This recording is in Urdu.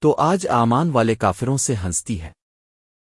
تو آج آمان والے کافروں سے ہنستی ہے۔